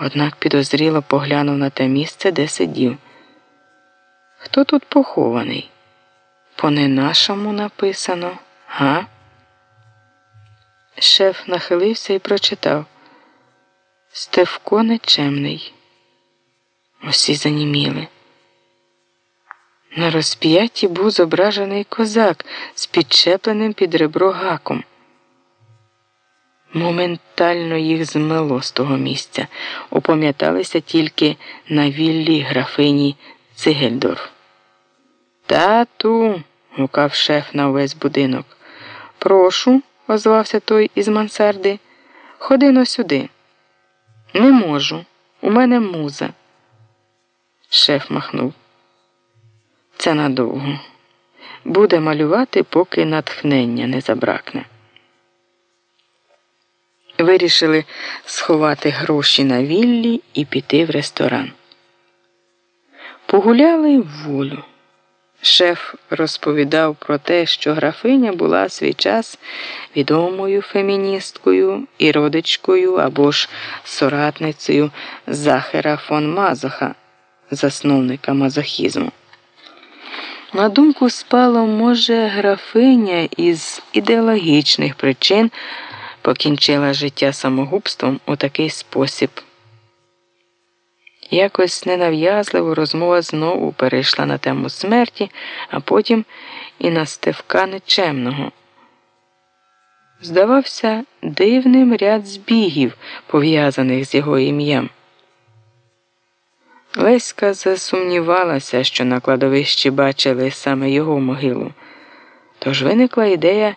однак підозріло поглянув на те місце, де сидів. Хто тут похований? По не нашому написано, га? Шеф нахилився і прочитав Стевко нечемний. Усі заніміли. На розп'ятті був зображений козак з підчепленим під ребро гаком. Моментально їх змело з того місця, опам'яталися тільки на віллі графині Цигельдорф. Тату, гукав шеф на увесь будинок. Прошу, озвався той із мансарди. Ходи но сюди. Не можу. У мене муза. Шеф махнув. Це надовго. Буде малювати, поки натхнення не забракне. Вирішили сховати гроші на віллі і піти в ресторан. Погуляли в волю. Шеф розповідав про те, що графиня була свій час відомою феміністкою і родичкою або ж соратницею Захера фон Мазоха, засновника мазохізму. На думку спало, може, графиня із ідеологічних причин покінчила життя самогубством у такий спосіб. Якось ненав'язливо розмова знову перейшла на тему смерті, а потім і на Стевка Нечемного. Здавався дивним ряд збігів, пов'язаних з його ім'ям. Леська засумнівалася, що на кладовищі бачили саме його могилу. Тож виникла ідея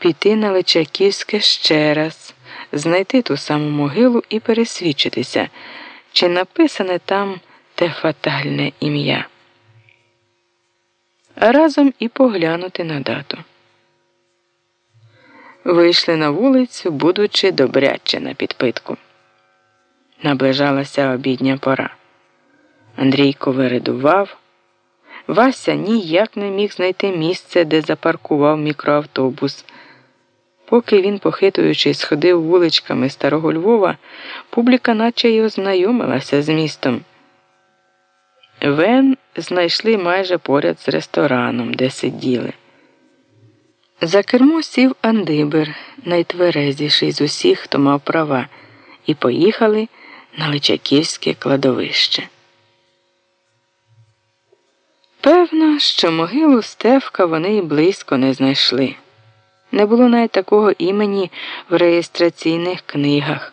піти на Личаківське ще раз, знайти ту саму могилу і пересвідчитися чи написане там те фатальне ім'я. А разом і поглянути на дату. Вийшли на вулицю, будучи добряче на підпитку. Наближалася обідня пора. Андрійко виридував. Вася ніяк не міг знайти місце, де запаркував мікроавтобус. Поки він, похитуючись, сходив вуличками старого Львова, публіка наче й ознайомилася з містом. Вен знайшли майже поряд з рестораном, де сиділи. За кермо сів Андибер, найтверезіший з усіх, хто мав права, і поїхали на Личаківське кладовище. Певно, що могилу Стевка вони й близько не знайшли. Не було навіть такого імені в реєстраційних книгах.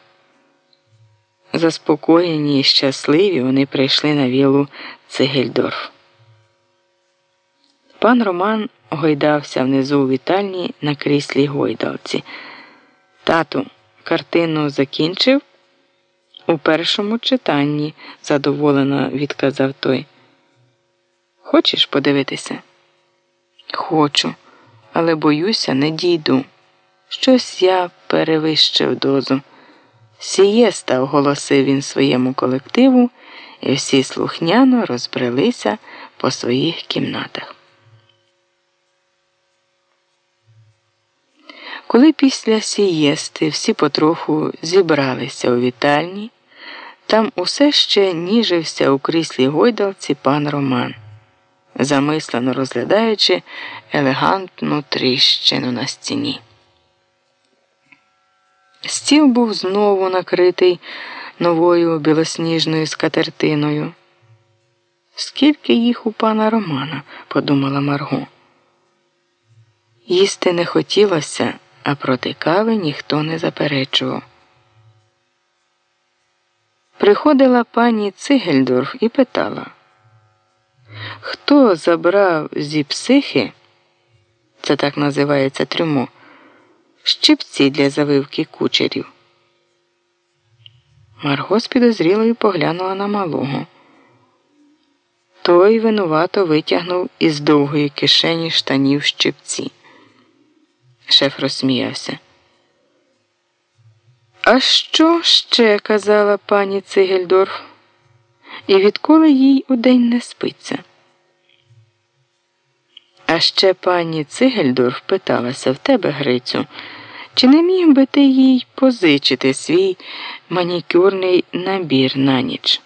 Заспокоєні і щасливі вони прийшли на вілу Цигельдорф. Пан Роман гойдався внизу у вітальні на кріслі гойдалці. Тату, картину закінчив? У першому читанні, задоволено відказав той. Хочеш подивитися? Хочу але боюся, не дійду. Щось я перевищив дозу. Сієста, оголосив він своєму колективу, і всі слухняно розбрелися по своїх кімнатах. Коли після сієсти всі потроху зібралися у вітальні, там усе ще ніжився у кріслі гойдалці пан Роман замислено розглядаючи елегантну тріщину на стіні. Стіл був знову накритий новою білосніжною скатертиною. Скільки їх у пана Романа, подумала Марго. Їсти не хотілося, а проти кави ніхто не заперечував. Приходила пані Цигельдорф і питала. Хто забрав зі психи, це так називається трюмо, щипці для завивки кучерів? Марго з підозрілою поглянула на малого. Той винувато витягнув із довгої кишені штанів щипці. Шеф розсміявся. А що ще казала пані Цигельдорф? І відколи їй удень не спиться? А ще пані Цигельдорф питалася в тебе, Грицю, Чи не міг би ти їй позичити свій манікюрний набір на ніч?